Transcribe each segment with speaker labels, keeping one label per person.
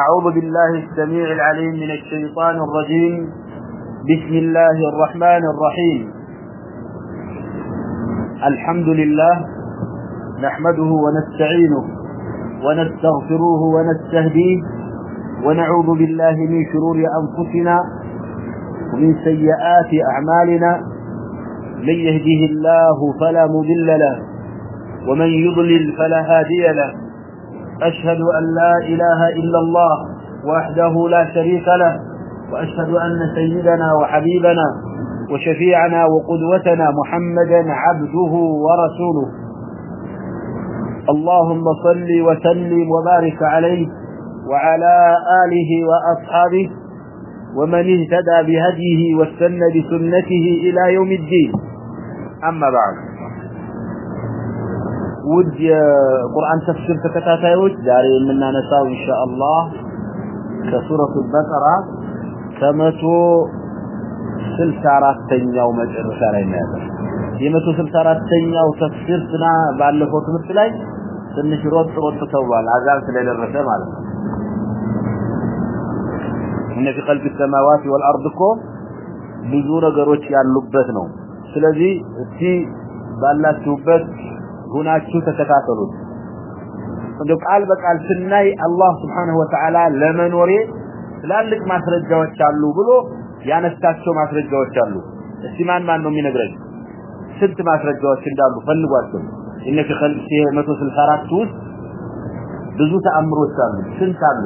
Speaker 1: أعوذ بالله السميع العليم من الشيطان الرجيم. بسم الله الرحمن الرحيم. الحمد لله نحمده ونستعينه ونستغفروه ونستهديه ونعوذ بالله من شرور أنفسنا ومن سيئات أعمالنا. من يهده الله فلا مضل له ومن يضلل فلا هادي له. أشهد أن لا إله إلا الله وحده لا شريك له، وأشهد أن سيدنا وحبيبنا وشفيعنا وقدوتنا محمدا عبده ورسوله. اللهم صل وسلم وبارك عليه وعلى آله وأصحابه ومن اهتدى بهديه واستنى بسنته إلى يوم الدين. أما بعد. ود قرآن تفسير فكتاتا يوج داري مننا نساو إن شاء الله كسورة البطرة كمتو سلسة راتين يوم الرسالة الناس كمتو سلسة راتين يوم تفسير سنة بعد اللي فوت مثل اي سنة شروط سروط تتوى العزام في ليلة الرسالة مالا هنا في قلب السماوات والأرض كو بزورة قروتش يعلو ببتنو سلذي بقى الله توبت ሁናችሁ ተከታተሉት እንደ ቃል በቃል ስናይ አላህ Subhanahu Wa Ta'ala ለመኖሬ ትላልቅ ማስረጃዎች አሉ ብሎ ያነሳቸው ማስረጃዎች አሉ እስቲ ማን ማን ነው የሚነግረኝ ስንት ማስረጃዎች እንዳሉ ፈልጓቸው እነ في خلق 164 ውስጥ ብዙ ተአምሮች አሉ ስንት አሉ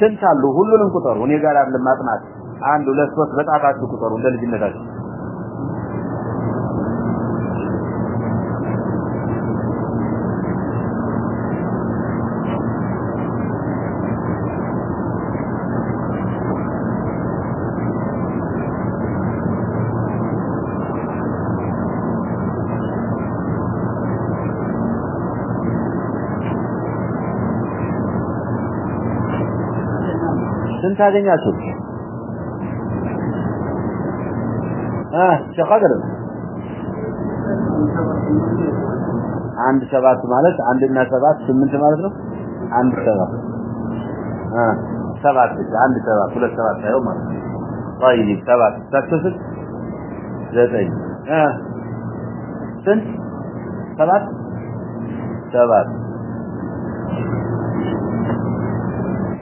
Speaker 1: ስንት አሉ ሁሉንም ቁጠሩ እኔ ጋር አይደለም ማጥናት አንድ ሁለት ሶስት በጣታችሁ ቁጠሩ እንደ ልጅነታችሁ ስንት አገኛችሁ አ ሸቀደር አንድ ሰባት ማለት አንድ እና ሰባት ስምንት ማለት ነው አንድ ሰባት አ ሰባት አንድ ሰባት ሁለት ሰባት ሳይሆን ማለት ነው طيب ሰባት ተከስል ዘጠኝ አ ስንት ሰባት ሰባት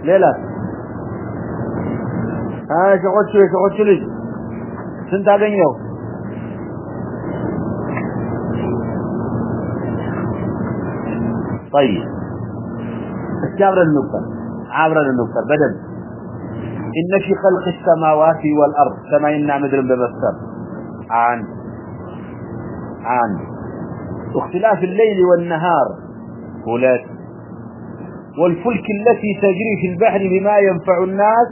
Speaker 1: ሌላ شغلت شوي شغلت شوي سنت አገኘው طيب استعبر النقطة عبر النقطة بدل إن في خلق السماوات والأرض سماينا مدر بمستر عن عن اختلاف الليل والنهار ولات والفلك التي تجري في البحر بما ينفع الناس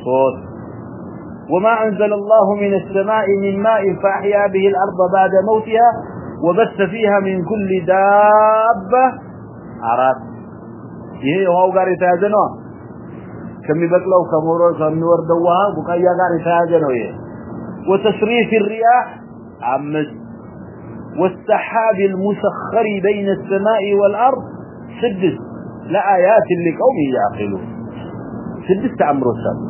Speaker 1: الصوت وما أنزل الله من السماء من ماء فأحيا به الأرض بعد موتها وبث فيها من كل دابة عرب إيه هو قال يتهازنه كم يبقلوا كمورو كم يوردوها بقايا قال يتهازنه إيه وتصريف الرياح عمز والسحاب المسخر بين السماء والأرض سدس لآيات لقوم يعقلون سدس عمرو السبب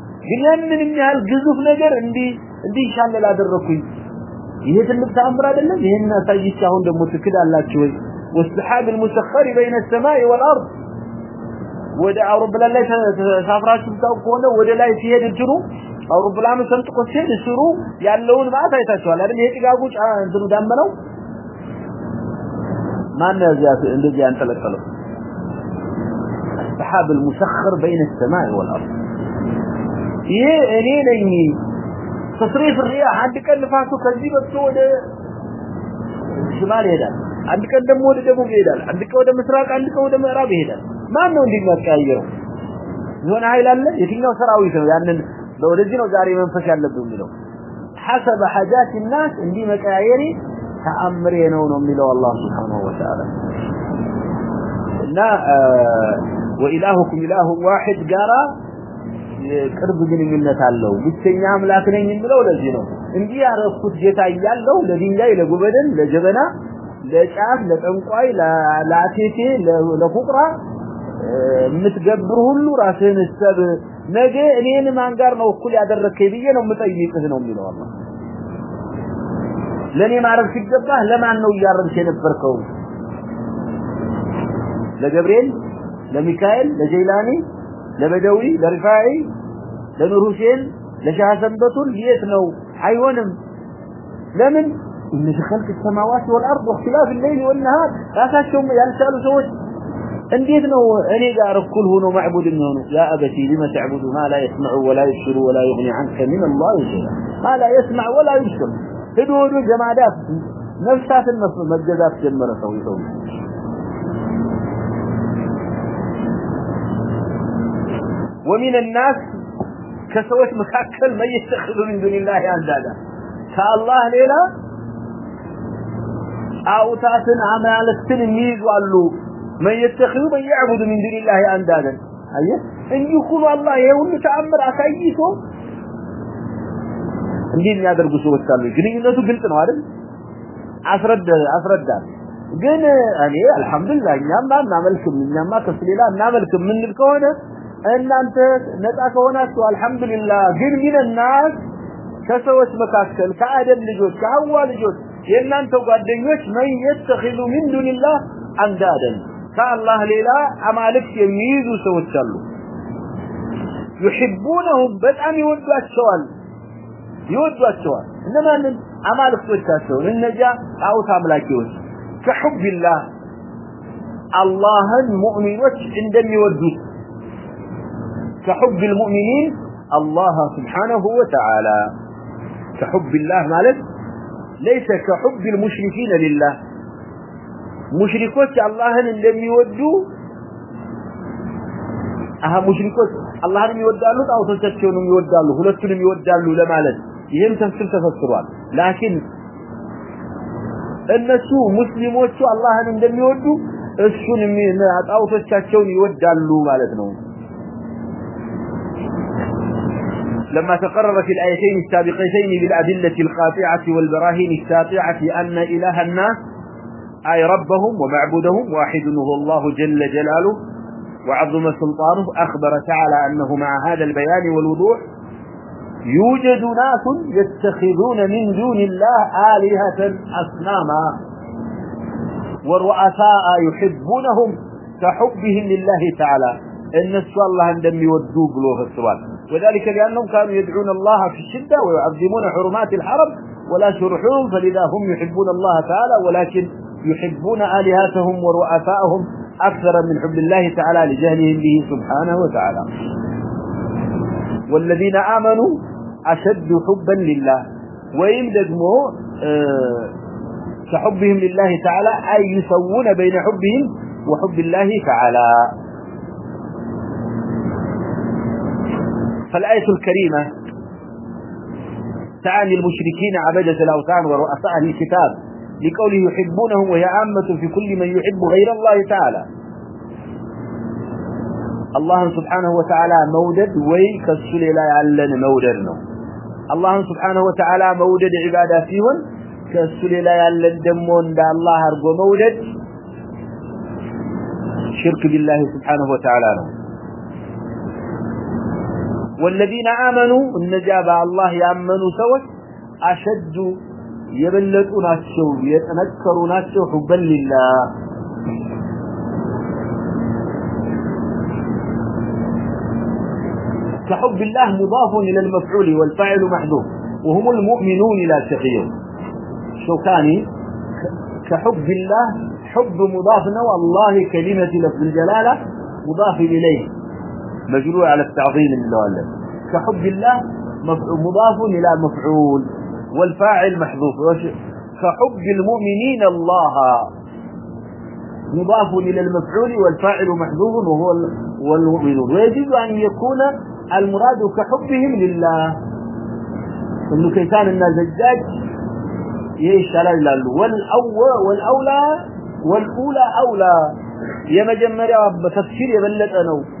Speaker 1: ግን ያንን የሚያህል ግዙፍ ነገር እንዲህ እንዲህ ይሻላል አደረኩኝ ይሄ ትልቅ ተአምር አይደለም ይሄን አሳይቼ አሁን ደግሞ ትክዳላችሁ ወይ والسحاب المسخر بين السماء والارض ወደ አውሮፕላን ላይ ተሳፍራችሁ ታውቁ ወደ ላይ ሲሄድ እንትኑ አውሮፕላኑ ሰንጥቆ ሲሄድ ስሩ ያለውን ማት አይታችኋል አይደል ይሄ ጥጋጉ እንትኑ ዳመነው ማን ያዚያ እንደዚህ ያንጠለጠለው السحاب المسخر بين السماء والارض ይሄ እኔ ነኝ ተስሪፍ الرياح አንድ ቀን ንፋሱ ከዚህ በቶ ወደ ሽማል ይሄዳል አንድ ቀን ደግሞ ወደ ደቡብ ይሄዳል አንድ ቀን ወደ ምስራቅ አንድ ቀን ወደ ምዕራብ ይሄዳል ማን ነው እንዲመቀያየረው የሆነ ኃይል አለ የትኛው ሰራዊት ነው ያንን ወደዚህ ነው ዛሬ መንፈስ ያለብን የሚለው حسب حاجات الناس እንዲህ መቀያየሪ ተአምሬ ነው ነው የሚለው አላህ Subhanahu Wa Ta'ala እና وإلهكم إله واحد ጋራ የቅርብ ግንኙነት አለው ብቻኛ አምላክ ነኝ ብለው ለዚህ ነው እንዲህ ያረኩት ጌታ ይያለው ለድንጋይ ለጉበደን ለጀበና ለጫፍ ለጠንቋይ ለላቴቴ ለፉቅራ የምትገብር ሁሉ ራስህን እሰብ ነገ እኔን ማን ጋር ነው እኩል ያደረከኝ ብዬ ነው የምጠይቅህ ነው የሚለው አላ ለእኔ ማድረግ ሲገባህ ለማን ነው እያረምሽ የነበርከው ለገብርኤል ለሚካኤል ለጀይላኔ ለበደዊ ለሪፋዒ ለኑር ሁሴን ለሻህ ሰንበቱል የት ነው አይሆንም ለምን إن في خلق السماوات والأرض واختلاف الليل والنهار راساتهم يالسالوا سوت انديت نو اني قار كل هو معبود منه يا أبتي لما تعبد ما لا يسمع ولا يبصر ولا يغني عنك من الله شيئا ما لا يسمع ولا يبصر هدو هدو جمادات نفسات النصر مجدات جمرة سوي سوي ومن الناس كسوت مكاكل من يتخذ من دون الله أندادا. كالله ليلا أعطاة عمالة ميز وعلو. من يتخذ من يعبد من دون الله أندادا. أيه؟ إن يقول الله يقول تعمر أكايته እንዴ የሚያደርጉ ሰዎች አሉ ግንኙነቱ ግልጽ ነው አይደል አስረዳ አስረዳ ግን እኔ አልহামዱሊላህ እኛማ እናመልክም እኛማ ተስሊላ እናመልክም ምን ከሆነ እናንተ ነጻ ከሆናችሁ አልহামዱሊላህ ግን ምን እናስ ከሰዎች መካከል ከአደም ልጆች ከአዋ ልጆች የናንተ ጓደኞች ምን ይተኺሉ ምን ዱንላህ አንዳደን ካላህ ሌላ አማልክ የሚይዙ ሰዎች አሉ يحبونهم በጣም ይወዷቸዋል ይወዷቸዋል እነማንን አማልክቶቻቸው ለነጃ ጣውታ አምላኪዎች ከحب الله الله المؤمنين እንደሚወዱት كحب المؤمنين الله سبحانه وتعالى. كحب الله مالك ليس كحب المشركين لله. مشركوت الله لم يودوا اها مشركوت الله لم يودالوا او تشتشون يودالوا ሁለቱንም ይወዳሉ ለማለት ይሄም ተፍሲር ተፈስሯል። لكن እነሱ ሙስሊሞቹ አላህን እንደሚወዱ እሱን ጣዖቶቻቸውን ይወዳሉ ማለት ነው። لما تقرر في الآيتين السابقتين بالأدلة القاطعة والبراهين الساطعة أن إله الناس، أي ربهم ومعبودهم، واحد هو الله جل جلاله، وعظم سلطانه، أخبر تعالى أنه مع هذا البيان والوضوح، يوجد ناس يتخذون من دون الله آلهة أصناما، والرؤساء يحبونهم كحبهم لله تعالى. إن السؤال الله عندما يودوا قلوه السؤال. وذلك لأنهم كانوا يدعون الله في الشدة ويعظمون حرمات الحرم ولا شرحون فلذا هم يحبون الله تعالى، ولكن يحبون آلهتهم ورؤساءهم أكثر من حب الله تعالى لجهلهم به سبحانه وتعالى. والذين آمنوا أشد حبا لله. ويمددموا أه كحبهم لله تعالى، أي يسوون بين حبهم وحب الله تعالى. فالآية الكريمة تعني المشركين عبدة الأوثان ورؤساء الكتاب لقوله يحبونهم وهي عامة في كل من يحب غير الله تعالى. الله سبحانه وتعالى مودد وي كسل لا يعلن موددنا الله سبحانه وتعالى مودد عبادة فيهن كسل لا يعلن دمون دا الله أرجو مودد. شرك بالله سبحانه وتعالى نوم والذين آمنوا النجابة الله يأمنوا سوى، أشد يبلغون ناتشو يتنكروا ناتشو حبا لله. كحب الله مضاف إلى المفعول والفاعل محذوف، وهم المؤمنون لا شقيون. شو كاني كحب الله، حب مضافنا والله كلمة لفظ الجلالة مضاف إليه. مجرور على التعظيم لله كحب الله مضاف إلى مفعول، والفاعل محذوف. كحب المؤمنين الله مضاف إلى المفعول والفاعل محذوف وهو والمؤمنون. ويجب أن يكون المراد كحبهم لله. ابن كيسان النازجاج يشتغل لله. والأول والأولى والأولى أولى. يا مجمريا بتفسير يبلغ أنا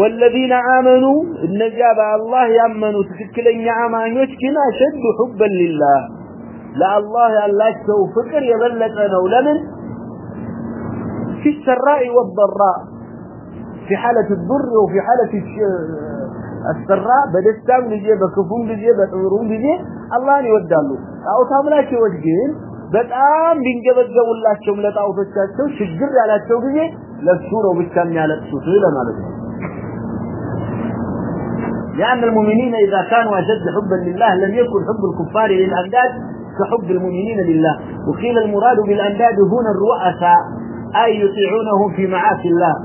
Speaker 1: والذين آمنوا النجاب الله يأمنوا تفكلن عمانيوش كنا شد حبا لله لا الله يالله فكر يبلتنا ولمن في السراء والضراء في حالة الضر وفي حالة السراء بدستام لجي بكفون لجي بطورون لجي الله يودالو أو تاملاك يوجهين በጣም ቢንገበገቡላቸው ለጣውቶቻቸው ችግር ያላቸው ጊዜ ለሱ ነው ብቻ የሚያለቅሱት ለማለት ነው لأن المؤمنين إذا كانوا أشد حبا لله لم يكن حب الكفار للأنداد كحب المؤمنين لله. وقيل المراد بالأنداد هنا الرؤساء، أي يطيعونهم في معاصي الله.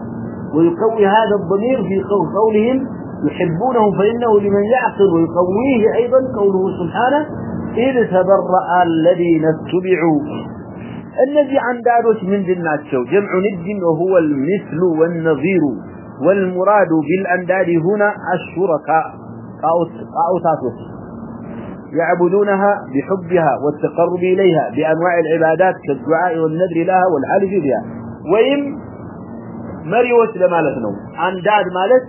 Speaker 1: ويقوي هذا الضمير في قولهم يحبونهم فإنه لمن يعقل ويقويه أيضا قوله سبحانه، إذ تبرأ الذين اتبعوا. الذي عندادوش من جناتشو، جمع ند وهو المثل والنظير. والمراد بالأنداد هنا الشركاء. قاوتاتوس يعبدونها بحبها والتقرب إليها، بأنواع العبادات كالدعاء والنذر لها والحلف بها. وإن مريوت لمالتنا أنداد مالت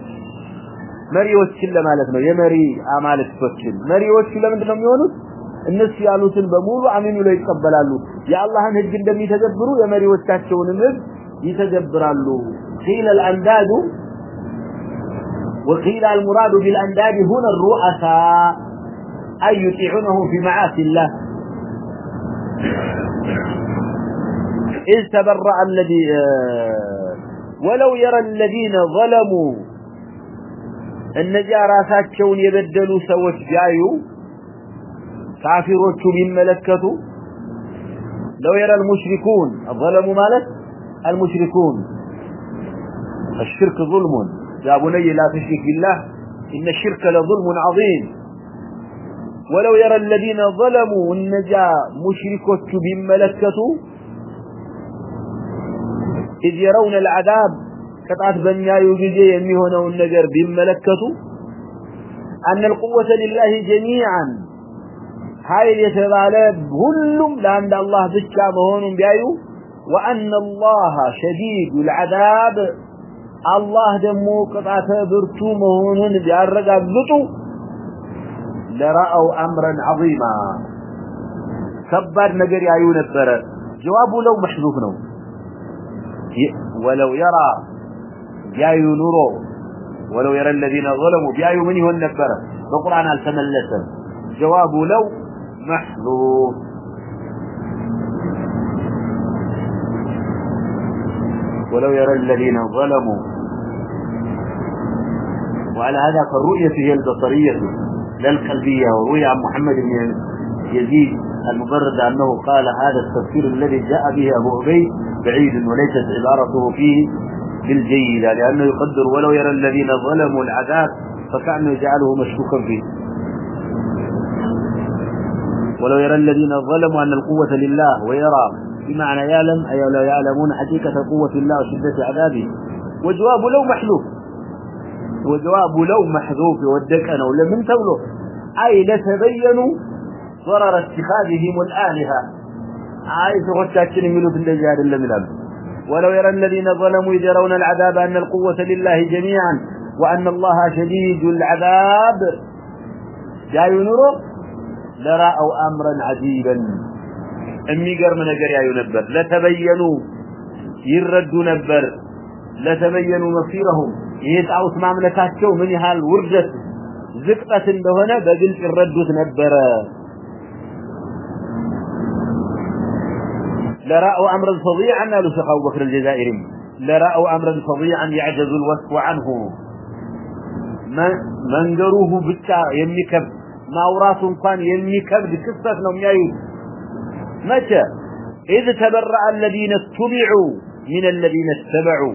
Speaker 1: مريوت لمالتنا يمري أمالت فتشل مريوت لمدنا ميونت الناس يالوتن بمولو عمينو لا يتقبلالو. يا الله هن هجن دم يتدبروا يا مريوتاتشون مب يتدبرالو. قيل الأنداد، وقيل المراد بالأنداد هنا الرؤساء أن يطيعونه في معاصي الله. إذ تبرأ الذي ولو يرى الذين ظلموا النجار ساتشون يبدلوا سوت جايو كافروቹ بيملكتوا لو يرى المشركون الظلموا مالك؟ المشركون. الشرك ظلم. يا بني لا تشرك بالله، إن الشرك لظلم عظيم. ولو يرى الذين ظلموا النجا مشركت بملكته إذ يرون العذاب كتعت بنيا يجزي يميهونه النجر بملكته أن القوة لله جميعا. ኃይል يتبالب هلهم لأن الله ብቻ مهون بأيه وأن الله شديد العذاب. الله ደሞ ቅጣተ ብርቱ መሆኑን ቢያረጋግጡ لرأوا أمرا عظيما ከባድ ነገር ያዩ ነበረ ጀዋቡ ለው محذوف ነው ولو يرى ያዩ ኑሮ ولو يرى الذين ظلموا ያዩ ምን ይሆን ነበረ በቁርአን አልተመለሰም ጀዋቡ ለው محذوف ولو يرى الذين ظلموا وعلى هذا فالرؤية هي البصرية للقلبية وروي عن محمد بن يزيد المبرد أنه قال هذا التفسير الذي جاء به أبو عبيد بعيد وليست عبارته فيه بالجيدة، لأنه يقدر ولو يرى الذين ظلموا العذاب فكأنه يجعله مشكوكا فيه. ولو يرى الذين ظلموا أن القوة لله ويرى بمعنى يعلم، أي لا يعلمون حقيقة قوة الله وشدة عذابه وجواب لو محذوف وجواب لو محذوف ودك أنا ولا من أي لتبينوا ضرر اتخاذهم الآلهة. أي تغشاكين يميلوا في الجهاد إلا من أبد ولو يرى الذين ظلموا يرون العذاب أن القوة لله جميعا وأن الله شديد العذاب. جاي نورو لرأوا أمرا عجيبا. أمي قرم نقر يا نبر لتبينوا. يردوا نبر. لتبينوا مصيرهم. يتعوا اسمع ملكاتشو من هال وردت زقطة لهنا بقلت الردوا نبر لرأوا أمرا فظيعا قالوا شيخ أبو بكر الجزائري لرأوا أمرا فظيعا يعجز الوصف عنه من قروه بكا يمكب ማውራቱ እንኳን የሚከብድ ክስተት ነው የሚያዩት መቼ إذ تبرأ الذين اتبعوا من الذين اتبعوا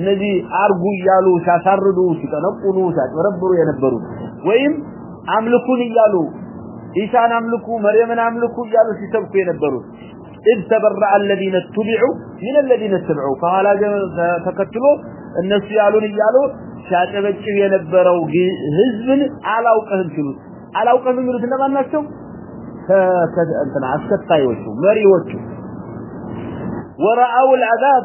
Speaker 1: الذي أرقوا يالو ساسردوا سيتنقلوا ساتربروا ينبروا وإن أملكون يالو إيسان أملكوا مريم أملكوا يالو سيسبكوا ينبروا إذ تبرأ الذين اتبعوا من الذين اتبعوا فهلا تكتلوا الناس يالون يالو ساتبجوا ينبروا هزم على وقهم كنوا على وقهم كنوا سنبان نفسهم እንትና አስከታዮቹ መሪዎቹ ወራአው العذاب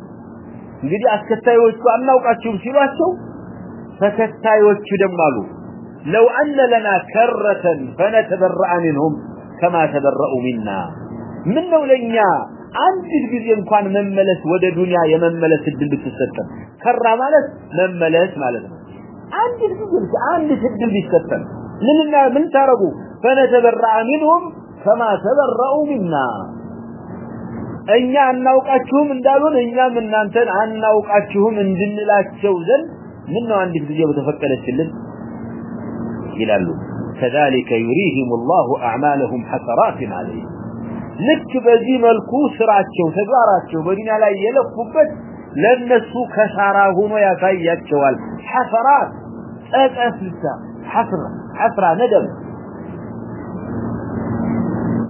Speaker 1: እንግዲህ አስከታዮቹ አናውቃቸው ሲሏቸው ተከታዮቹ ደማሉ لو ان لنا كره فنتبرأ منهم كما تبرأوا منا منو لنيا አንድ ጊዜ እንኳን መመለስ ወደ ዱንያ የመመለስ እድል ቢሰጠን ከራ ማለት መመለስ ማለት ነው አንድ ጊዜ አንድ እድል ቢሰጠን ምንና ምን ታረጉ فنتبرأ منهم كما تبرأوا منا እኛ አናውቃችሁም እንዳሉን እኛም እናንተን አናውቃችሁም እንድንላቸው ዘንድ ምን ነው አንድ ጊዜ በተፈቀደችልን ይላሉ كذلك يريهم الله اعمالهم حسرات عليه ልክ በዚህ መልኩ ስራቸው ተግባራቸው በዱንያ ላይ የለፉበት ለነሱ ከሳራ ሆኖ ያሳያቸዋል حسرات ጸጸት ብቻ حسرة حسرة ندم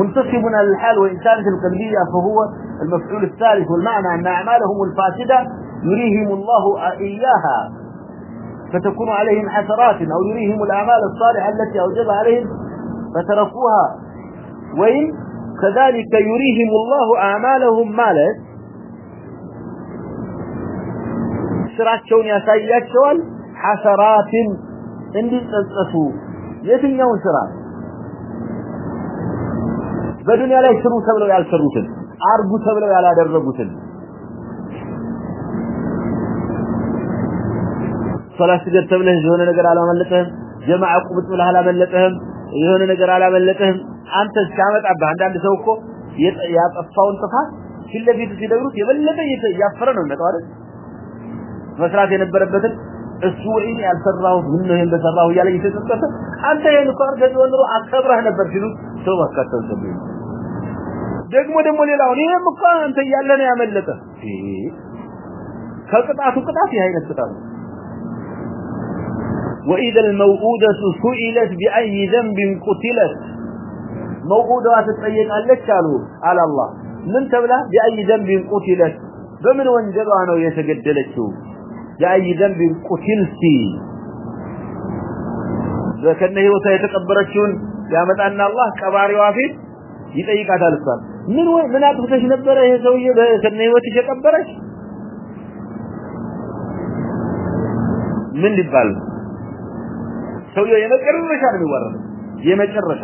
Speaker 1: منتصب على الحال وإن كانت القلبية، فهو المفعول الثالث والمعنى أن أعمالهم الفاسدة يريهم الله إياها، فتكون عليهم حسرات أو يريهم الأعمال الصالحة التي أوجب عليهم، فتركوها. وإن كذلك يريهم الله أعمالهم مالت سراتشون يساياتشون حسرات اندي تتصفوا يتنيون سرات بدنیا لیے شروع سبلو یا شروع تن آرگو سبلو یا لادر رگو تن صلاح سجد سبلہ جہونا نگر آلا من لکہم جمع عقوبت ملہ لا من لکہم جہونا نگر آلا من لکہم آنتا شامت عبا ہندان دسو کو یہ تیاب افاؤن تفا کل لگی تسی لگرو تیبل لکہ یہ تیاب فرن ہونے توارد مسرا تین ابر ابتن السوعين يسرّاه يا نقار جدوان رو أكبر هنا برشلون سوى كتر سبيل ደግሞ ደግሞ ሌላው ይሄም እኮ አንተ እያለ ነው ያመለጠ ከቅጣቱ ቅጣት ይሄ አይነት ቅጣት وإذا الموءودة سئلت بأي ذنب قتلت موءودة تتطيق عليك قالوا على الله من تبلا بأي ذنب قتلت بمن وانجلوا أنا يتقدلت بأي ذنب قتلت ذكرنا هي وسيتقبرتشون يا مدعنا الله كباري وافد يطيق هذا الإسلام من وين من أبغتش نبرة هي سوية ذكرنا هي وتشكبرش من لبال سوية يمكررش عن المورد يمكررش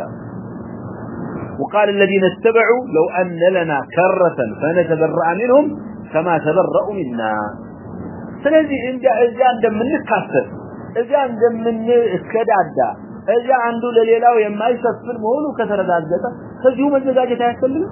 Speaker 1: وقال الذين اتبعوا لو أن لنا كرة فنتبرأ منهم كما تبرأوا منا ስለዚህ እዚያ እንደምንካሰር እዚያ እንደምንስከዳዳ እዚያ አንዱ ለሌላው የማይሰፍን መሆኑ ከተረጋገጠ ከዚሁ መዘጋጀት አያስፈልግም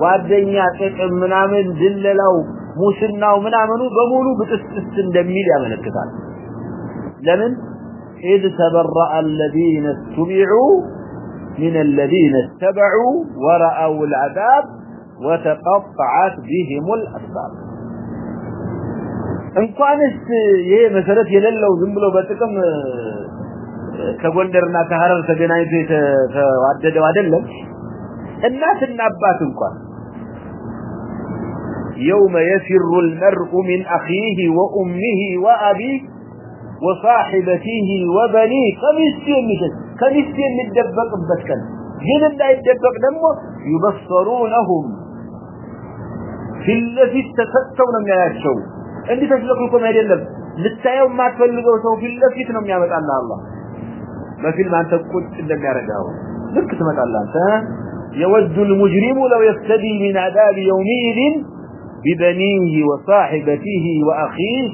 Speaker 1: ጓደኛ ጥቅም ምናምን ድለላው ሙስናው ምናምኑ በሙሉ ብጥስጥስ እንደሚል ያመለክታል ለምን إذ تبرأ الذين اتبعوا من الذين اتبعوا ورأوا العذاب وتقطعت بهم الأسباب እንኳንስ ይሄ መሰረት የሌለው ዝም ብሎ በጥቅም ከጎንደርና ከሐረር ተገናኝቶ የተዋደደው አይደለም እናትና አባት እንኳን يوم يفر المرء من أخيه وأمه وأبيه وصاحبته وبنيه. كمست يمشت كمست يمدبق بسكن. جن لا يدبق دمه يبصرونهم. في الذي تفتون من يشو عندي تسلقكم هذه اللب. للتايو ما تفلقوا سو في الذي تنم يامت الله. الله. ما في ما انت قلت لم يرجعه. لك تمت الله. انت يود المجرم لو يفتدي من عذاب يومئذ ببنيه وصاحبته وأخيه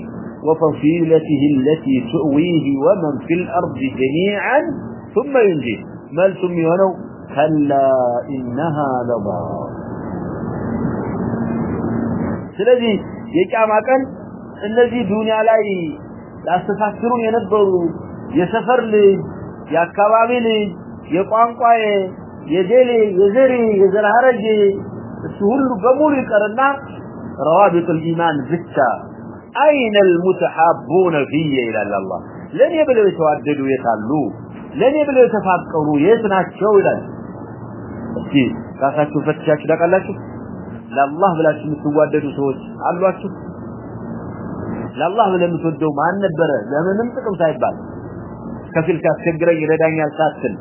Speaker 1: وفصيلته التي تؤويه ومن في الأرض جميعا ثم ينجيه ما سميونه كلا إنها لضا ስለዚህ የቂያማ ቀን እነዚህ ዱንያ ላይ ያስተሳስሩን የነበሩ የሰፈር ልጅ የአካባቢ ልጅ የቋንቋ የጀሌ የዘሬ የዘርሃረጅ እሱ ሁሉ በሙሉ ይቀርና روابط الإيمان ብቻ أين المتحابون في إلى الله لن يبلغ يتواددوا يتعلوا لن يبلغ يتفاقروا يتناكشوا إلى እስቲ ራሳችሁ ፈትሻችሁ ታውቃላችሁ ለአላህ ብላችሁ የምትዋደዱ ሰዎች አሏችሁ ለአላህ ብለህ የምትወደው ማን ነበረ ለምንም ጥቅም ሳይባል ከፊል ሲያስቸግረኝ ይረዳኛል ሳትል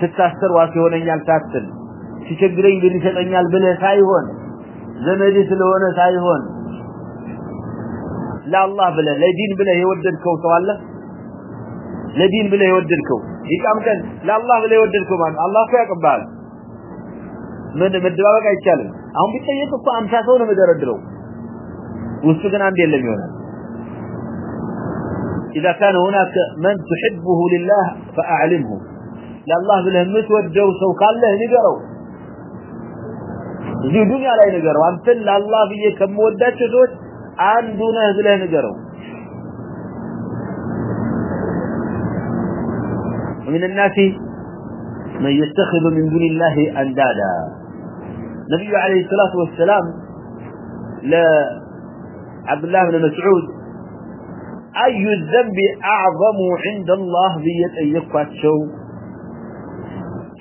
Speaker 1: ስታሰር ዋስ ይሆነኛል ሳትል ሲቸግረኝ ብር ይሰጠኛል ብለህ ሳይሆን ዘመድ ስለሆነ ሳይሆን ለአላህ ብለህ ለዲን ብለህ የወደድከው ሰው አለ ለዲን ብለህ የወደድከው ይቃም ቀን ለአላህ ብለህ የወደድከው ማለት አላህ እኮ ያውቅብሃል ምን መደባበቅ አይቻልም አሁን ቢጠየቅ እኮ አምሳ ሰው ነው መደረድረው ውስጡ ግን አንድ የለም ይሆናል إذا كان هناك من تحبه لله فأعلمه لله بله متودو سو قال له نقروا እዚህ ዱንያ ላይ ንገረው አንተን ለአላህ ብዬ ከምወዳቸው ሰዎች አንዱ ነህ ብለህ ንገረው من الناس من يتخذ من دون الله أندادا النبي عليه الصلاة والسلام لعبد الله بن مسعود أي الذنب أعظم عند الله بيت أن يقفت شو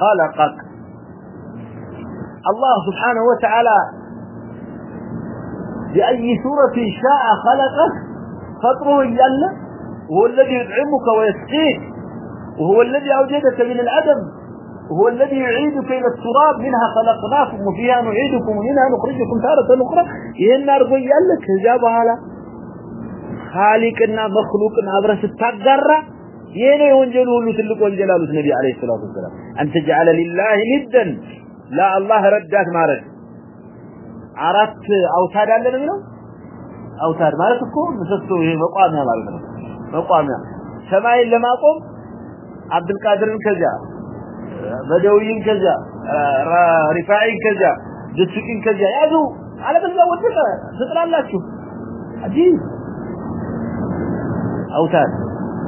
Speaker 1: خلقك. الله سبحانه وتعالى بأي سورة شاء خلقك فطره يلا وهو الذي يدعمك ويسقيك، وهو الذي أوجدك من العدم وهو الذي يعيدك إلى التراب، منها خلقناكم، وفيها نعيدكم، ومنها نخرجكم تارة أخرى. يهنا رضي لك جابها لا خالقنا، مخلوقنا أبرس التقرى يهنا ينجلوا له تلك والجلال النبي عليه الصلاة والسلام أن تجعل لله ندا لا الله ردات ما رد عرفت أوتاد عندنا منه أوتاد ما رتكم مسستوا مقامها ما رتكم መቋሚያ ሰማይን ለማቆም አብዱል ቃድርን ከዛ በደውይን ከዛ ሪፋዒን ከዛ ድስቂን ከዛ ያዙ አለበዛ ወደቀ ትጥላላችሁ አዲስ አውታር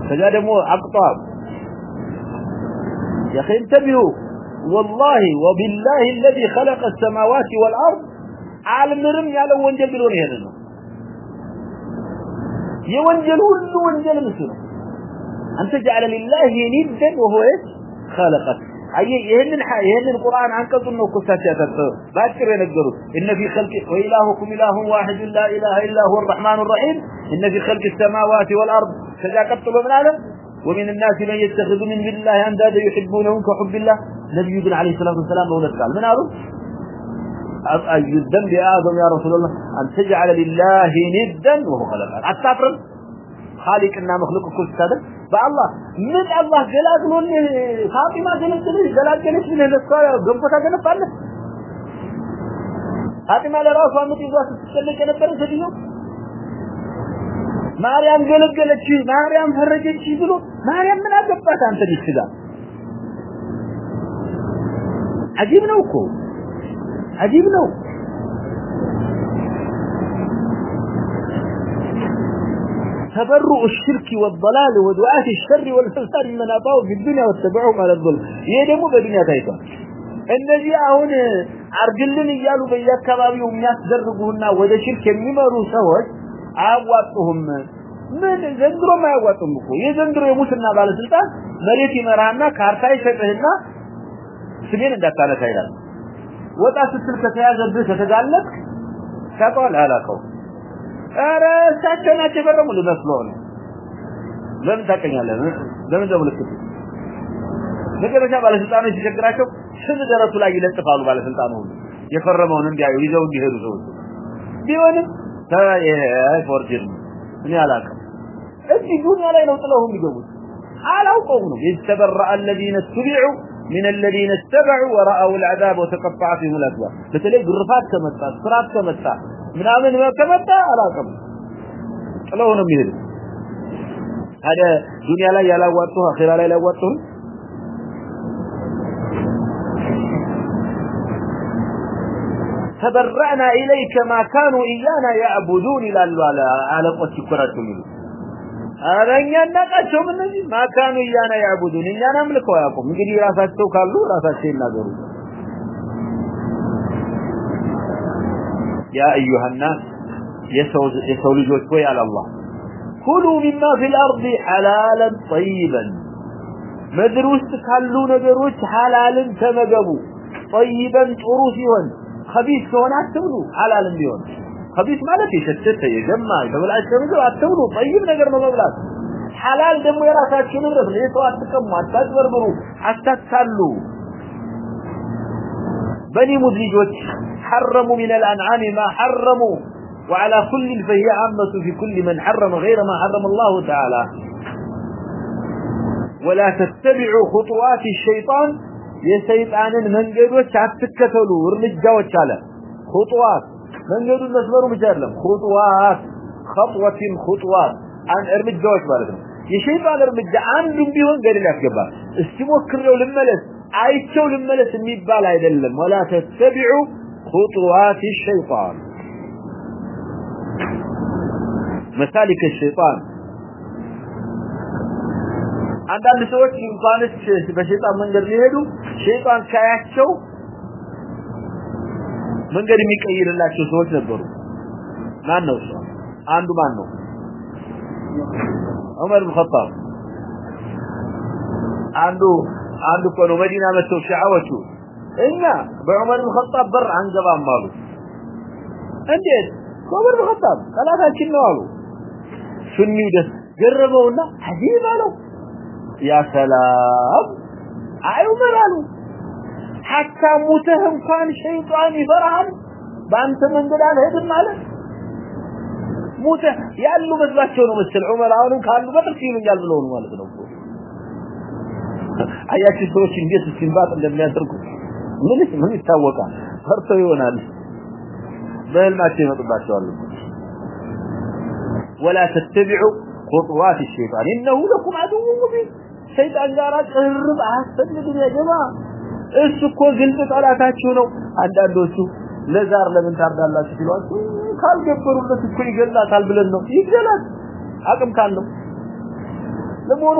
Speaker 1: ከዛ ደግሞ አቅጧብ يا اخي انتبهوا والله وبالله الذي خلق السماوات والارض عالم رم يالو وانجل بلون يهدنه يوانجل كل وانجل مثله أن تجعل لله ندا وهو إيش خالقك أي يهن يهن القرآن عن كذا إنه قصة تذكر باكر في خلق وإلهكم إله واحد لا إله إلا هو الرحيم. إن في خلق السماوات والأرض. كذا قتل ومن الناس من يتخذ من الله أندادا يحبونهم كحب الله. نبي عليه الصلاة والسلام مولد قال من أعرف أي الذنب آدم يا رسول الله. أن تجعل لله ندا وهو خلقك. أتفرن خالقنا مخلوق كل سادة بالله من الله جلال من فاطمة جلال جلال جلال من السايا قبطة جنب الله فاطمة لرأس وامت إذا ستسلل جنب برس ديو ማርያም ገለገለች ማርያም ፈረጀች ብሎ ማርያም ምን አገባት አንተ ልጅ ስጋ አጂብ ነው እኮ عجيب له تبرؤ الشرك والضلال ودعاة الشر والفساد من أطاعوا في الدنيا واتبعهم على الظلم يدموا بدنيا تايتا النبي أهون أرجلن إيالو بياك كبابي ومياس درقونا وده شرك يميمروا سوج أعواتهم من زندرو ما يعواتهم بكو يزندرو يموتنا بالي سلطان مريتي مرانا كارتاي فتهنا سمين انداكانا تايلان ወጣ ስትል ከተያዘብህ ከተጋለጥ ታውቀዋል አላውቀው ኧረ እሳቸው ናቸው የፈረሙ ልመስለው ነው ለምን ታውቀኛለህ ለምን ደምልክት መጨረሻ ባለስልጣኖች ሲቸግራቸው ስም ደረቱ ላይ ይለጥፋሉ ባለስልጣኑ ሁሉ የፈረመውን እንዲያዩ ይዘው እንዲሄዱ ሰዎች ቢሆንም ፎርጅን እኔ አላውቅም እዚህ ዱኒያ ላይ ነው ጥለው የሚገቡት አላውቀውም ነው የተበራ الذين اتبعوا من الذين اتبعوا ورأوا العذاب وتقطع فيهم الأسباب بتلاقي جرفات كمتا سرات كمتا ምናምን መከመጣ አላቀም ስለሆነ ምይል አደ ዱንያ ላይ ያላዋጡ አኺራ ላይ ያላዋጡ تبرعنا اليك ما كانوا ايانا يعبدون الى الله على قوت كرتهم አረኛ እናቃቸው ምን ማካኑ ያና ያቡዱን እኛና ምልከው ያቆም እንግዲህ ራሳቸው ካሉ ራሳቸው ይናገሩ يا أيها الناس يسولج كوي على الله. كلوا مما في الارض حلالا طيبا. مدر تكالو نجروش حلالا تمقبوا طيبا طروس يوان خبيث كون عتبلو حلالا بيون خبيث ما لك يشتت يجمع يقول عتبلو عتبلو طيب نجر مقبلات حلال دمو يراسات شنو رسل يسوا عتبلو عتبلو عتبلو በኒ ሙድሊጆች حرموا من الأنعام ما حرموا وعلى كل فهي عامة في كل من حرم غير ما حرم الله تعالى ولا تتبعوا خطوات الشيطان የሰይጣንን መንገዶች አትከተሉ እርምጃዎች አለ خطوات መንገዱን መስመሩ ብቻ አይደለም خطوات خطوه خطوات አን እርምጃዎች ማለት ነው የሸይጣን እርምጃ አንዱም ቢሆን ገደል ያስገባል እስቲ ሞክሬው ልመለስ አይቸው ልመለስ የሚባል አይደለም ولا تتبعوا خطوات الشيطان مسالك الشيطان አንዳንድ ሰዎች እንኳንስ በሸይጣን መንገድ ሊሄዱ ሸይጣን ካያቸው መንገድ የሚቀይርላቸው ሰዎች ነበሩ ማን ነው እሱ አንዱ ማን ነው ዑመር ብን ኸጣብ አንዱ አንዱ እኮ ነው መዲና መጥተው ሺዓዎቹ እኛ በዑመር ብን ኸጣብ በር አንገባም አሉ እንዴት ዑመር ብን ኸጣብ ጠላታችን ነው አሉ ሱኒው ደስ ገረመውና አጂብ አለው ያ ሰላም አይ ዑመር አሉ ሐታ ሙተህ እንኳን ሸይጣን ይፈራሃል በአንተ መንገድ አልሄድም ማለት ሙተህ ያሉ መስላቸው ነው መሰል ዑመር አሁንም ካሉ በጥርስ ይሉኛል ብለው ነው ማለት ነው አያችሁ ሰዎች እንዴት ሲንባጥ እንደሚያደርጉ ምን ምን ይታወቃል ፈርተው ይሆናል በህልማቸው ይመጡባቸዋል ولا تتبعوا خطوات الشيطان انه لكم عدو مبين شيطان ጋር ቅርብ አያስፈልግም ያ ጀማ እሱ እኮ ግልጽ ጠላታችሁ ነው አንዳንዶቹ ለዛር ለምን ታርዳላችሁ ሲሏችሁ ካልገበሩለት እኮ ይገላታል ብለን ነው ይገላል አቅም ካለው ለመሆኑ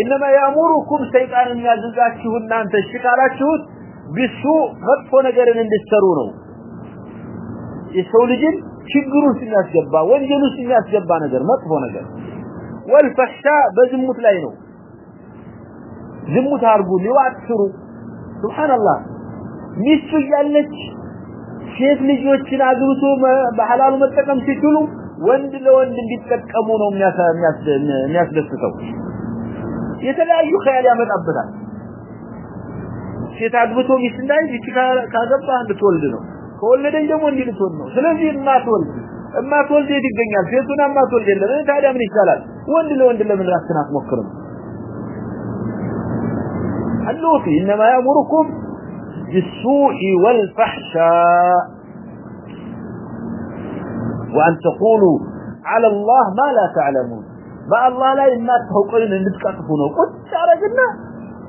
Speaker 1: انما يامركم شيطان የሚያዝዛችሁ እናንተ ሽካላችሁት ቢሱ መጥፎ ነገርን እንድትሰሩ ነው የሰው ልጅን ችግሩ ሲያስገባ ወንጀሉ ሲያስገባ ነገር መጥፎ ነገር والفحشاء በዝሙት ላይ ነው ዝሙት አርጉ ሊዋጥሩ ሱብሃንአላህ ሚስቱ ያለች ሴት ልጆችን አግብቶ በሐላሉ መጠቀም ሲችሉ ወንድ ለወንድ እንዲጠቀሙ ነው የሚያስደስተው የተለያዩ ኸያል ያመጣበታል ሴት አግብቶ ሚስት እንዳይ ይቺ ካገባ እንድትወልድ ነው ከወለደኝ ደግሞ እንዲህ ልትወልድ ነው ስለዚህ እናትወልድ እማትወልድ የት ይገኛል ሴቱን እማትወልድ የለም ታዲያ ምን ይቻላል ወንድ ለወንድ ለምን ራስን አትሞክርም اللوطي إنما يأمركم بالسوء والفحشاء وأن تقولوا على الله ما لا تعلمون ما الله لا إما تهوقين أن تكتفونه قلت شارجنا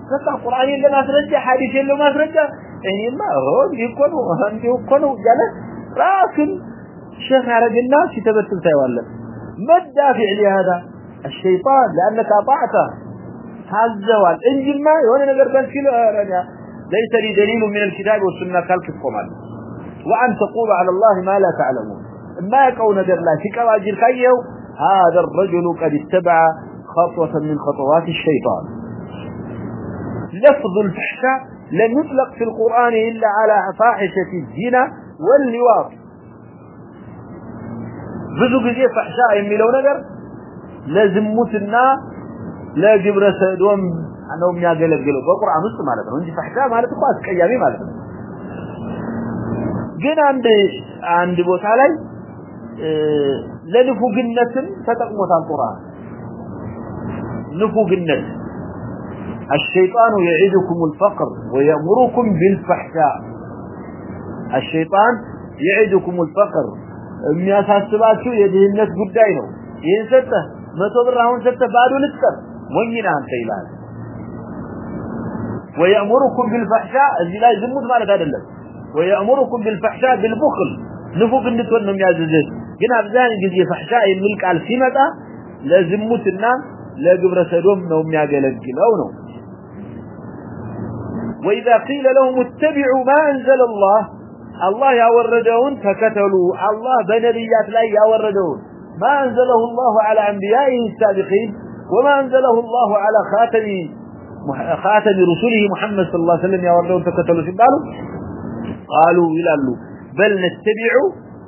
Speaker 1: فتا القرآن اللي ما سرجع حديث اللي ما سرجع يعني ما هو يكونوا هم يكونوا جلس لكن شيخ عرجنا تتبتل تيوالا ما الدافع لهذا الشيطان لأنك أطعته ታዘዋል እንጂማ የሆነ ነገር በልሲሉ ليس لي دليل من الكتاب والسنة كالكفكم عنه وأن تقولوا على الله ما لا تعلمون ما يكون در لا شكا واجر كيو هذا الرجل قد اتبع خطوة من خطوات الشيطان لفظ الفحشاء لم يطلق في القرآن إلا على فاحشة الزنا واللواط ብዙ ጊዜ ፈሕሻ የሚለው ነገር ለዝሙትና ለግብረ ሰዶም ነው የሚያገለግለው በቁርአን ውስጥ ማለት ነው እንጂ ፈህሻ ማለት እኮ አስቀያሚ ማለት ነው ግን አንድ አንድ ቦታ ላይ ለንፉግነትም ተጠቅሞታል ቁርአን ንፉግነት الشيطان يعدكم الفقر ويأمركم بالفحشاء الشيطان يعدكم الفقر የሚያሳስባችሁ የድህነት ጉዳይ ነው ይህን ሰጠህ መቶ ብር አሁን ሰጠህ ባዶ ልትቀር ሞኝና አንተ ይላል ويأمركم بالفحشاء እዚህ ላይ ዝሙት ማለት አይደለም ويأمركم بالفحشاء بالبخل ንፉግ እንድትሆን ነው የሚያዝዝህ ግን አብዛኛው ጊዜ ፈሕሻ የሚል ቃል ሲመጣ ለዝሙትና ለግብረ ሰዶም ነው የሚያገለግለው ነው وإذا قيل لهم اتبعوا ما أنزل الله الله يوردون فكتلوا الله بنبيات لا يوردون ما أنزله الله على أنبيائه السابقين وما أنزله الله على خاتم خاتم رسوله محمد صلى الله عليه وسلم يوردون فكتلوا سبالوا قالوا إلى الله بل نتبع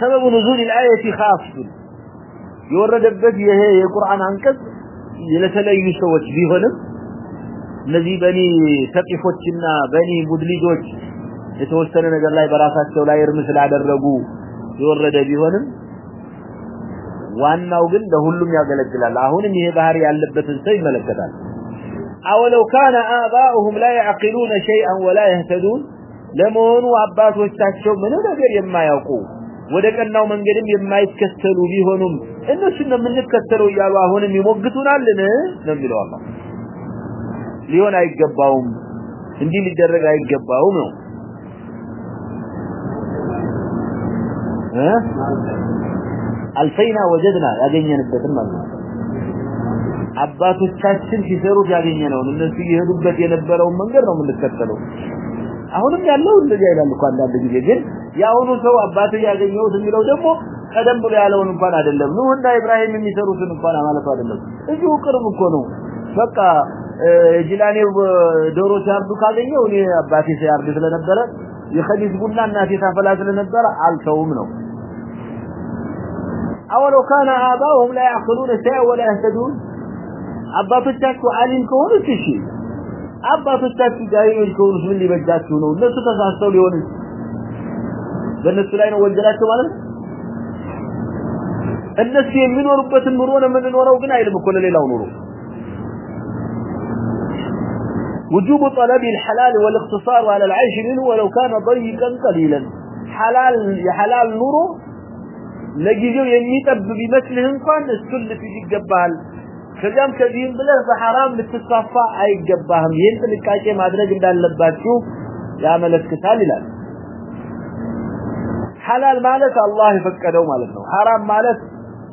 Speaker 1: سبب نزول الآية خاص የወረደበት ይሄ የቁርአን አንቀጽ ለተለዩ ሰዎች ቢሆንም እነዚህ በኒ ተቂፎችና በኒ ሙድሊጆች የተወሰነ ነገር ላይ በራሳቸው ላይ እርም ስላደረጉ የወረደ ቢሆንም ዋናው ግን ለሁሉም ያገለግላል አሁንም ይሄ ባህሪ ያለበትን ሰው ይመለከታል አወለው ካነ አባኡሁም ላ ያዕቂሉነ ሸይአን ወላ የህተዱን ለመሆኑ አባቶቻቸው ምንም ነገር የማያውቁ ወደ ቀናው መንገድም የማይከተሉ ቢሆኑም እነሱ እንደምንከተለው ያሉ አሁንም ይሞግቱናልን ነምለው አላህ ሊሆን አይገባውም እንዲህ ሊደረግ አይገባውም ነው እ አልፈይና ወጀድና ያገኘንበት ማለት አባቶቻችን ሲሰሩት ያገኘነው እነሱ የሄዱበት የነበረው መንገድ ነው የምንከተለው دیں درخت گنڈا آل سو نو لو کا አባቶቻችሁ ጃሂሎች ከሆኑ ምን ሊበጃችሁ ነው እነሱ ተሳስተው ሊሆን በእነሱ ላይ ነው ወንጀላቸው ማለት እነሱ የሚኖሩበትን ኑሮ ነው የምንኖረው ግን አይልም እኮ ለሌላው ኑሮ وجوب طلب الحلال والاقتصار على العيش منه ولو كان ضيقا قليلا حلال يا حلال نورو ለጊዜው የሚጠብ ቢመስልህ እንኳን እሱን ልትይዝ ይገባል ከዚያም ከዚህም ብለህ በሐራም ልትሳፋ አይገባህም ይህን ጥንቃቄ ማድረግ እንዳለባችሁ ያመለክታል ይላል ሐላል ማለት አላህ የፈቀደው ማለት ነው ሐራም ማለት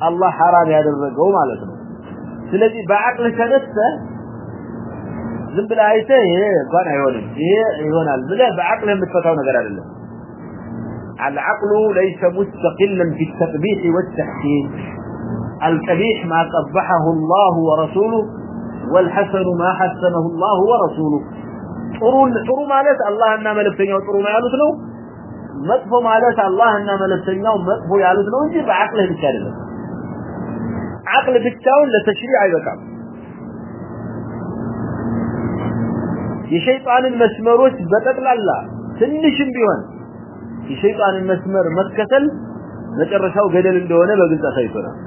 Speaker 1: አላህ ሐራም ያደረገው ማለት ነው ስለዚህ በአቅል ተነስተህ ዝም ብለህ አይተህ ይሄ እንኳን አይሆንም ይሄ ይሆናል ብለህ በአቅል የምትፈታው ነገር አይደለም العقل ليس مستقلا في التقبيح والتحسين القبيح ما قبحه الله ورسوله والحسن ما حسنه الله ورسوله ጥሩ ጥሩ ማለት አላህና መልእክተኛው ጥሩ ነው ያሉት ነው መጥፎ ማለት አላህና መልእክተኛው መጥፎ ያሉት ነው እንጂ በአቅልህ ብቻ አይደለም አቅል ብቻውን ለተሽሪዕ አይበቃም የሸይጣንን መስመሮች በጠቅላላ ትንሽም ቢሆን የሸይጣንን መስመር መከተል መጨረሻው ገደል እንደሆነ በግልጽ አሳይቶናል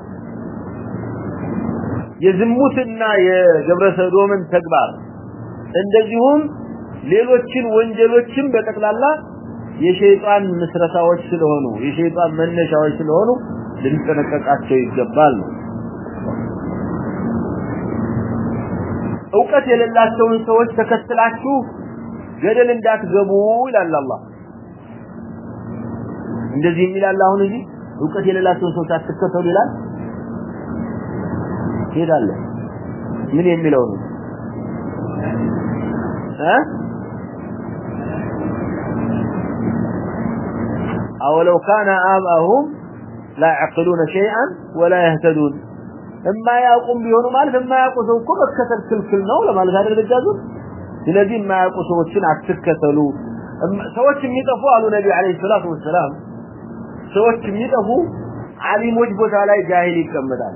Speaker 1: የዝሙትና የገብረ ሰዶምን ተግባር እንደዚሁም ሌሎችን ወንጀሎችን በጠቅላላ የሸይጣን ምስረታዎች ስለሆኑ የሸይጣን መነሻዎች ስለሆኑ ልንጠነቀቃቸው ይገባል ነው እውቀት የሌላቸውን ሰዎች ተከትላችሁ ገደል እንዳትገቡ ይላል አላህ እንደዚህ ይላል አሁን እዚህ እውቀት የሌላቸውን ሰዎች አትከተሉ ይላል ትሄዳለህ ምን የሚለው ነው እ አወለው ካነ አባሁም ላ ያቅሉነ ሸይአን ወላ ያህተዱን እማያውቁም ቢሆኑ ማለት እማያውቁ ሰው እኮ መከተል ክልክል ነው ለማለት አይደለም ያዙ ስለዚህ እማያውቁ ሰዎችን አትከተሉ ሰዎች የሚጠፉ አሉ ነቢ አለይሂ ሰላቱ ወሰላም ሰዎች የሚጠፉ አሊሞች ቦታ ላይ ጃሂል ይቀመጣል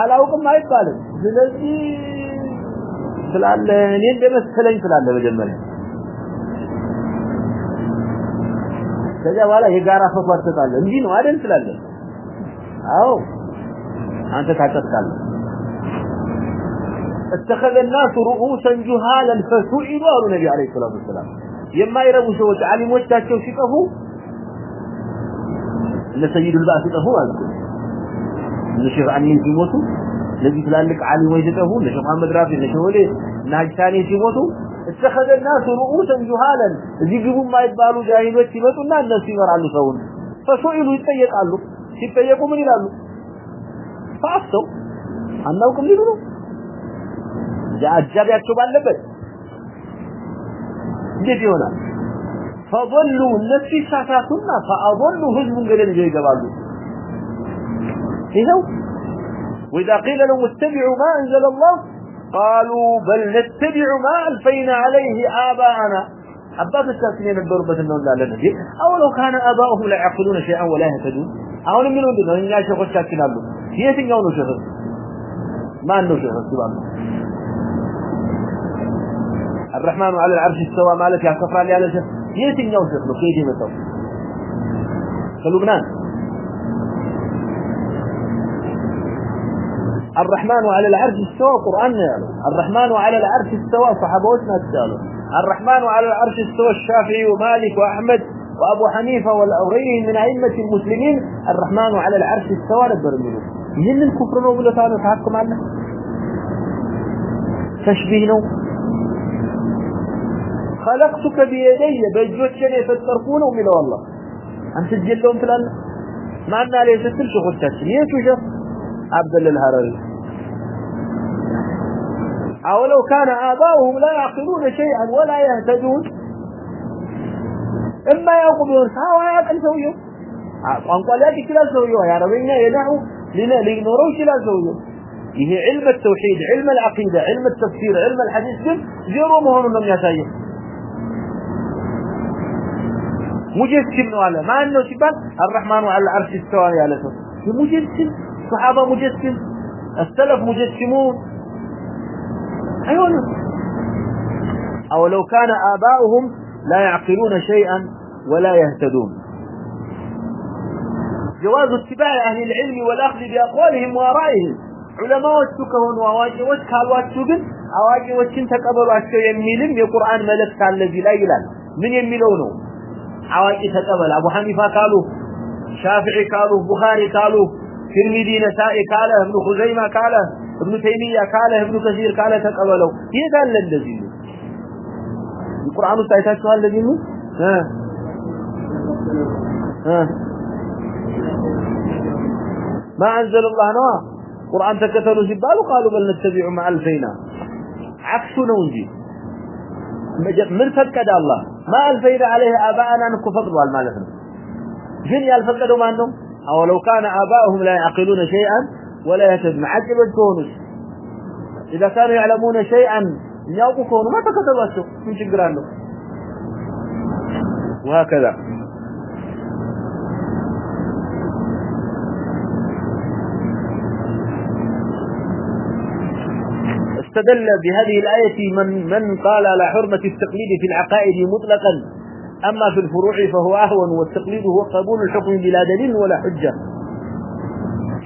Speaker 1: አላውቅም አይባልም። ስለዚህ ስላለ እኔ እንደመሰለኝ ስላለ መጀመሪያ። ከዛ በኋላ የጋራ ፈቶ አጥቷል እንዲህ ነው አይደል ስላለ አዎ። አንተ ታጠቃለ اتخذ الناس رؤوسا جهالا فسئلوا عن النبي عليه الصلاه والسلام يما يربو شوت علموا تشاو سيقفو لسيد الباس يقفو عليكم አሚን ሲሞቱ ለዚህ ትላልቅ ዓሊሞች ሲጠፉ ለሼህ መሐመድ ራፊ ለሼህ ወሌ ናጅታኒ ሲሞቱ اتخذ الناس رؤوسا جهالا እዚህ ግቡ የማይባሉ ጃሂሎች ይመጡና እነሱ ይመራሉ ሰውን فسئلوا ይጠየቃሉ ሲጠየቁ ምን ይላሉ ፈአስተው አናውቅም ሊሉ ነው አጃቢያቸው ባለበት እንዴት ይሆናል فضلوا እነሱ ይሳሳቱና فأضلوا ህዝቡን ገደል ይዘው ይገባሉ إذا وإذا قيل لهم اتبعوا ما أنزل الله، قالوا بل نتبع ما ألفينا عليه آباءنا. أباب الساسمين الضربة النون لا لنبي أو لو كان آباؤهم لا يعقلون شيئا ولا يهتدون. أو من عندنا إن لا شيخ الشاكين الله يتن يونو شخص ما أنه شخص سبحانه الرحمن على العرش استوى، مالك يا صفران يا لشخص يتن يونو شخص كيف يمتو كلبنان الرحمن على العرش استوى قرآن يعلم الرحمن على العرش استوى صحابوتنا استوى الرحمن على العرش استوى، الشافعي ومالك وأحمد وأبو حنيفة والأورين من أئمة المسلمين، الرحمن على العرش استوى لبر منه من الكفر نوبلة تعالى تحكم عنه؟ تشبيه خلقتك بيدي بجوتشني فتركونه من والله أنت تجلهم فلان ما أننا ليس تلشخ التسلية شوف عبد الله الهرري. أو لو كان آباؤهم لا يعقلون شيئا ولا يهتدون إما يقولون ساوى يعقل سويه أنقل يأتي كلا سويه يا ربنا يدعو لنروش كلا سويه ይሄ علم التوحيد علم العقيدة علم التفسير علم الحديث ግን ዜሮ መሆኑን ነው የሚያሳየው ሙጀስም ነው አለ ማን ነው ሲባል الرحمن على العرش استوى ያለ ሰው ሙጀስም صحابه مجسم السلف مجسمون او لو كان اباؤهم لا يعقلون شيئا ولا يهتدون. جواز اتباع اهل العلم والاخذ باقوالهم وارائهم علماء السكهون وواجه واتكال واتشوبين اواجه واتشين تكبروا اشتو يميلين يا قرآن ملك كان لذي ليلا من يميلونه؟ اواجه تكبر ابو حنيفة قالوه شافعي قالوه بخاري قالوه في المدينة سائي قاله ابن خزيمة قاله ابن تيمية قال ابن كثير قال تقبلوا هي قال الذي القرآن استعيتاتها الذي ها ها ما أنزل الله نوع قرآن تكتلوا سبالوا قالوا بل نتبع مع الفينا عكسنا ونجي من فكد الله ما الفينا عليه آباءنا نكو فضلوا المالفنا جن يالفقدوا ما أنهم أو لو كان آباؤهم لا يعقلون شيئا ولا يهتدون عجب الكونس إذا كانوا يعلمون شيئا يوقوا كونوا ما تكتبوا من شكرا له وهكذا. استدل بهذه الآية من, من قال على حرمة التقليد في العقائد مطلقا. أما في الفروع فهو أهون والتقليد هو قبول الحكم بلا دليل ولا حجة.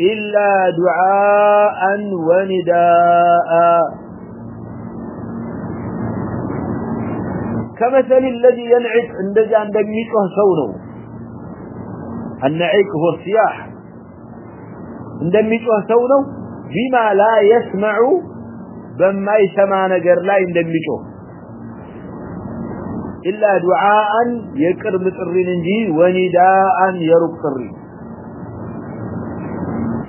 Speaker 1: إلا دعاء ونداء. كمثل الذي ينعق عند عند ميته سونه النعيق هو الصياح عند ميته سونه بما لا يسمع بما يسمع نجر لا عند ميته إلا دعاء يقرب طرين انجي ونداء يرق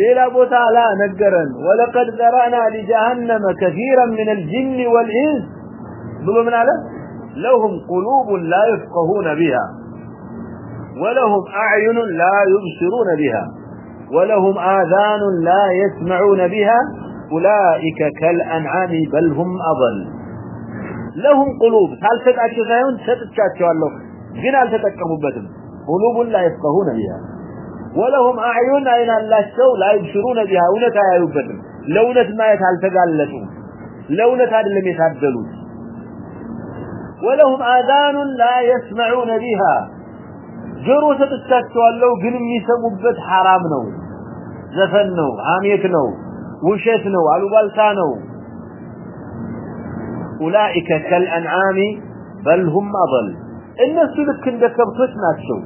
Speaker 1: ሌላ ቦታ ላ ነገረን ወለቀድ ዘራና لجهنم كثيرا من الجن والانس ብሎ ምን አለ لهم قلوب لا يفقهون بها ولهم اعين لا يبصرون بها ولهم آذان لا يسمعون بها أولئك كالأنعام بل هم أضل لهم قلوب هل تتعشوا سيون ستتشاتشوا الله جنا التتكموا بدم قلوب لا يفقهون بها ولهم أعين أين الله لا يبشرون بها. ونتا يبدم لونة ما يتعال تقالتوا لونة هذا لم يتعدلوا ولهم آذان لا يسمعون بها. جروا ستتشاتشوا الله جنم يسموا حرام نو. زفن نو. عامية نو. وشت نو. علوبالتا نو. أولئك كالأنعام بل هم أضل. الناس لك عند كبتوش ناتشو.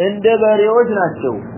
Speaker 1: عند باريوش ناتشو.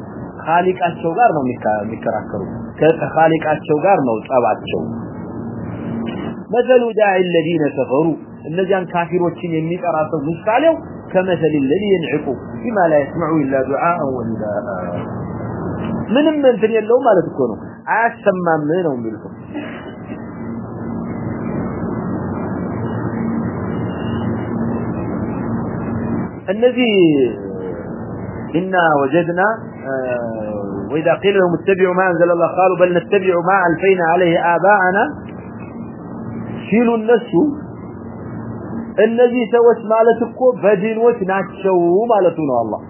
Speaker 1: ኻሊቃቸው ጋር ነው የሚከራከሩ ከኻሊቃቸው ጋር ነው ጸባቸው مثل داعي الذين كفروا እነዚያን ካፊሮችን የሚጠራ ሰው ምሳሌው كمثل الذي ينعق بما لا يسمع إلا دعاء ونداء ምንም እንትን የለውም ማለት እኮ ነው አያሰማም ነው የሚልኩት الذي إنا وجدنا وإذا قيل لهم اتبعوا ما أنزل الله قالوا بل نتبع ما ألفينا عليه آباءنا شيلوا النسو الذي سوت مالتكو بدينوت ناتشو مالتنا الله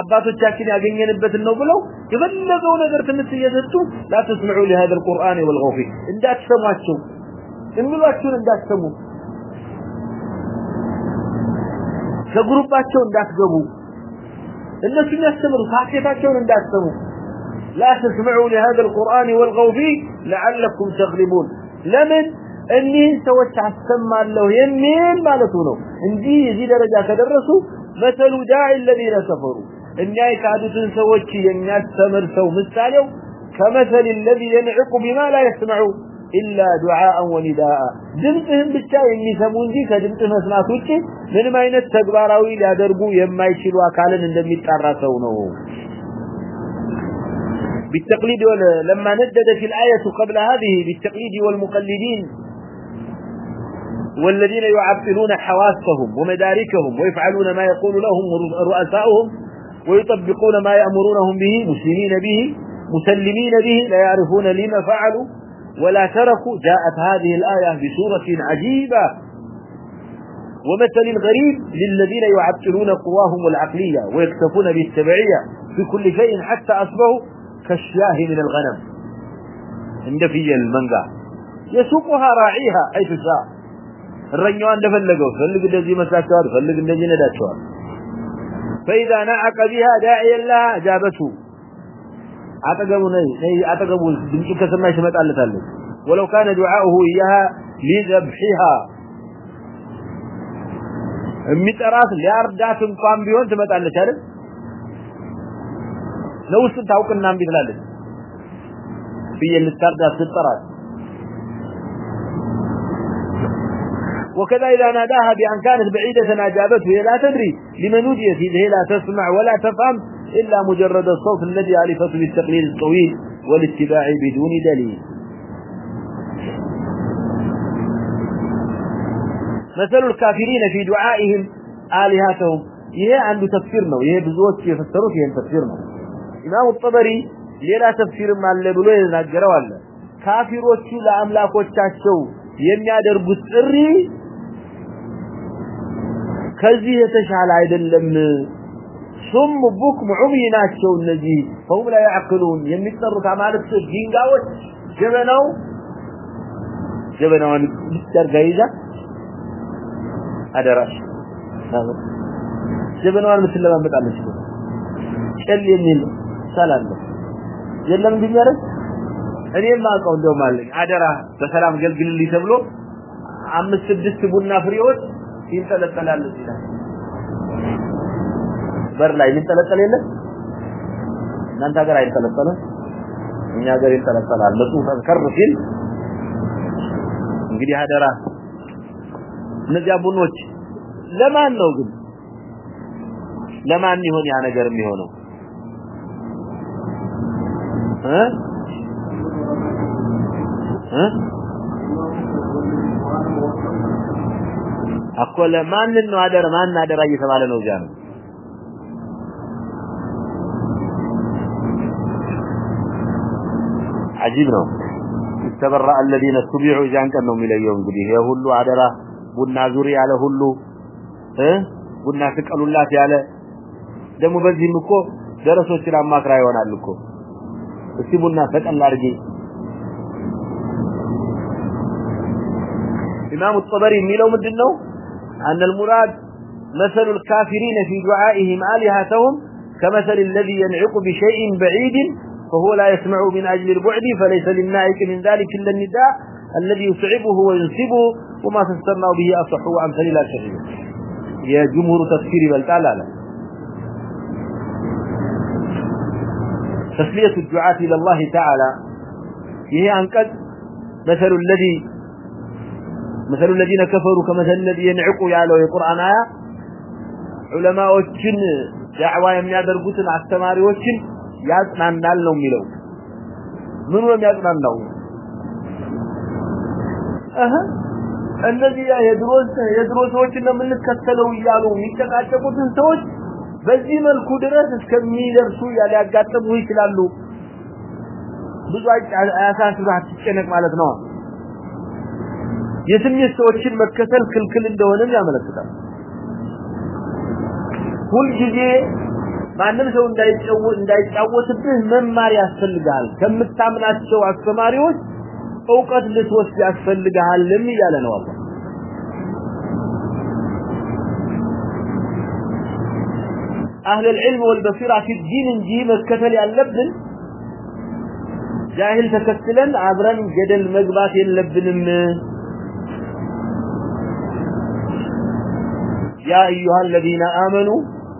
Speaker 1: አባቶቻችን ያገኘንበትን ነው ብለው የበለገው ነገር ትንሽ እየሰጡ لا تسمعوا لهذا القرآن والغوا فيه እንዳትሰሟቸው የሚሏችሁን እንዳትሰሙ ከግሩፓቸው እንዳትገቡ እነሱ የሚያስተምሩ ሳኬታቸውን እንዳትሰሙ لا تسمعوا لهذا القرآن والغوا فيه لعلكم تغلبون لمن እኒህን ሰዎች አሰማለሁ የሚል ማለቱ ነው እንዲህ እዚህ ደረጃ ከደረሱ መተሉ ዳዒ الذين كفروا እኛ የካዱትን ሰዎች የሚያስተምር ሰው ምሳሌው ከመሰል الذي ينعق بما لا يسمع إلا دعاء ونداء ድምፅህን ብቻ የሚሰሙ እንጂ ከድምፅህ መስማት ውጭ ምንም አይነት ተግባራዊ ሊያደርጉ የማይችሉ አካልን እንደሚጣራ ሰው ነው بالتقليد لما ندد في الآية قبل هذه بالتقليد والمقلدين والذين يعطلون حواسهم ومداركهم ويفعلون ما يقول لهم رؤساؤهم ويطبقون ما يأمرونهم به مسلمين به مسلمين به لا يعرفون لما فعلوا ولا تركوا، جاءت هذه الآية بصورة عجيبة. ومثل الغريب للذين يعبتلون قواهم العقلية ويكتفون بالتبعية في كل شيء حتى أصبحوا كالشياه من الغنم. عند في المنقى. يسوقها راعيها أي فساء الرنيوان دفلقوا فلق الذي مساكوار فلق الذي نداتوار فإذا نعق بها داعيا لها جابته አጠገቡ ነይ ነይ አጠገቡ ድምጽ ከሰማሽ ትመጣለታለች ولو كان دعاؤه إياها لذبحها የሚጠራት ሊያርዳት እንኳን ቢሆን ትመጣለች አይደል ነው እሱ ታውቅና እምቢ ትላለች ፍየል ልታርዳት ስትጠራት وكذا إذا ناداها بأن كانت بعيدة أجابته هي لا تدري لمن وجدت هي لا تسمع ولا تفهم إلا مجرد الصوت الذي ألفته بالتقليل الطويل والاتباع بدون دليل مثل الكافرين في دعائهم آلهاتهم ይሄ አንዱ ተፍሲር ነው ይሄ ብዙዎች የፈሰሩት ይሄን ተፍሲር ነው ኢማሙ ጠበሪ ሌላ ተፍሲርም አለ ብሎ የናገረው አለ ካፊሮቹ ለአምላኮቻቸው የሚያደርጉት ጥሪ ከዚህ የተሻለ አይደለም ثم بكم عمينات شو النجي فهم لا يعقلون. يميتنا الركع مالك شو الجين قاوت جبنو جبنو مستر قايدة هذا راش جبنو عن مسلمة مبتع مشكلة شل يميل سلام لك يلا من دنيا رس هل يلا قاون دو مالك هذا راه بسلام قلق اللي سبلو عم السبس تبونا فريوت يمتلت ملال الزيلة بر لگ رہا چل چل چل چل تک نہیں ہو سوال عجيب ነው استبرأ الذين اتبعوا ጃን ቀን ነው የሚለየው እንግዲህ ይሄ ሁሉ አደራ ቡና ዙሪ ያለ ሁሉ እ ቡና ትቀሉላት ያለ ደግሞ በዚህም እኮ ደረሶችን አማክራ ይሆናል እኮ እስቲ ቡና ተቀል አድርጊ ኢማሙ ጠበሪ የሚለው ምንድን ነው أن المراد مثل الكافرين في دعائهم آلهتهم كمثل الذي ينعق بشيء بعيد فهو لا يسمع من أجل البعد، فليس للنائك من ذلك إلا النداء الذي يصعبه وينسبه وما تستمع به أصح وأمثل لا شيء. يا جمهور تفسير بل تعالى لا تسلية الدعاة إلى الله تعالى. هي أن قد مثل الذي مثل الذين كفروا كمثل الذي ينعقوا يعلوا القرآن آية. علماء وجن، دعوة يميادرقوتن عستماري وجن. ያጽናናል ነው የሚለው ምን ነው ያጽናናው አሀ እንደዚህ የድሮ የድሮ ሰዎች እና ምን ከተለው ይያሉ የሚከታተቁትን ሰዎች በዚህ መልኩ ድረስ እስከሚደርሱ ያላጋጠሙ ይችላሉ ብዙ አያሳስባት ጨነቅ ማለት ነው የስሜት ሰዎችን መከተል ክልክል እንደሆነ ያመለክታል ሁልጊዜ ማንም ሰው እንዳይጫወት እንዳይጫወትብህ መማር ያስፈልጋል ከምታምናቸው አስተማሪዎች ዕውቀት ልትወስድ ያስፈልጋልም እያለ ነው አላህ أهل العلم والبصيرة في الدين እንጂ መከተል ያለብን ጃሂል ተከትለን አብረን ገደል መግባት የለብንም يا أيها الذين آمنوا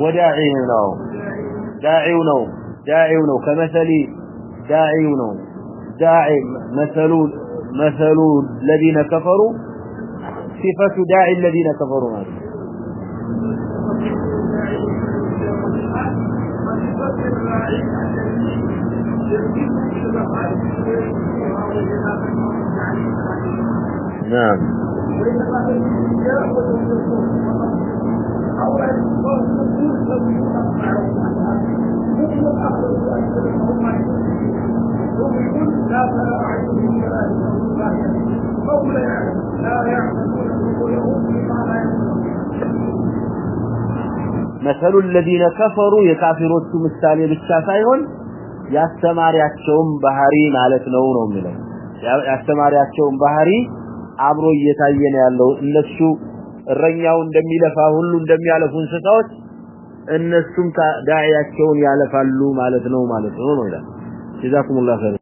Speaker 1: وداعين نو. داعي نو. داعي نو. كمثل داعي نو. داعي مثل مثل الذين كفروا. صفة داعي الذين كفروا. نعم. مثل الذين كفروا يكافروا مثال ብቻ ሳይሆን ያስተማሪያቸውም ባህሪ ማለት ነው ነው የሚለው ያስተማሪያቸውም ባህሪ አብሮ እየታየ ነው ያለው እነሱ رنگا لمفا لفا لومت نو مالت نوڈا اللہ خرید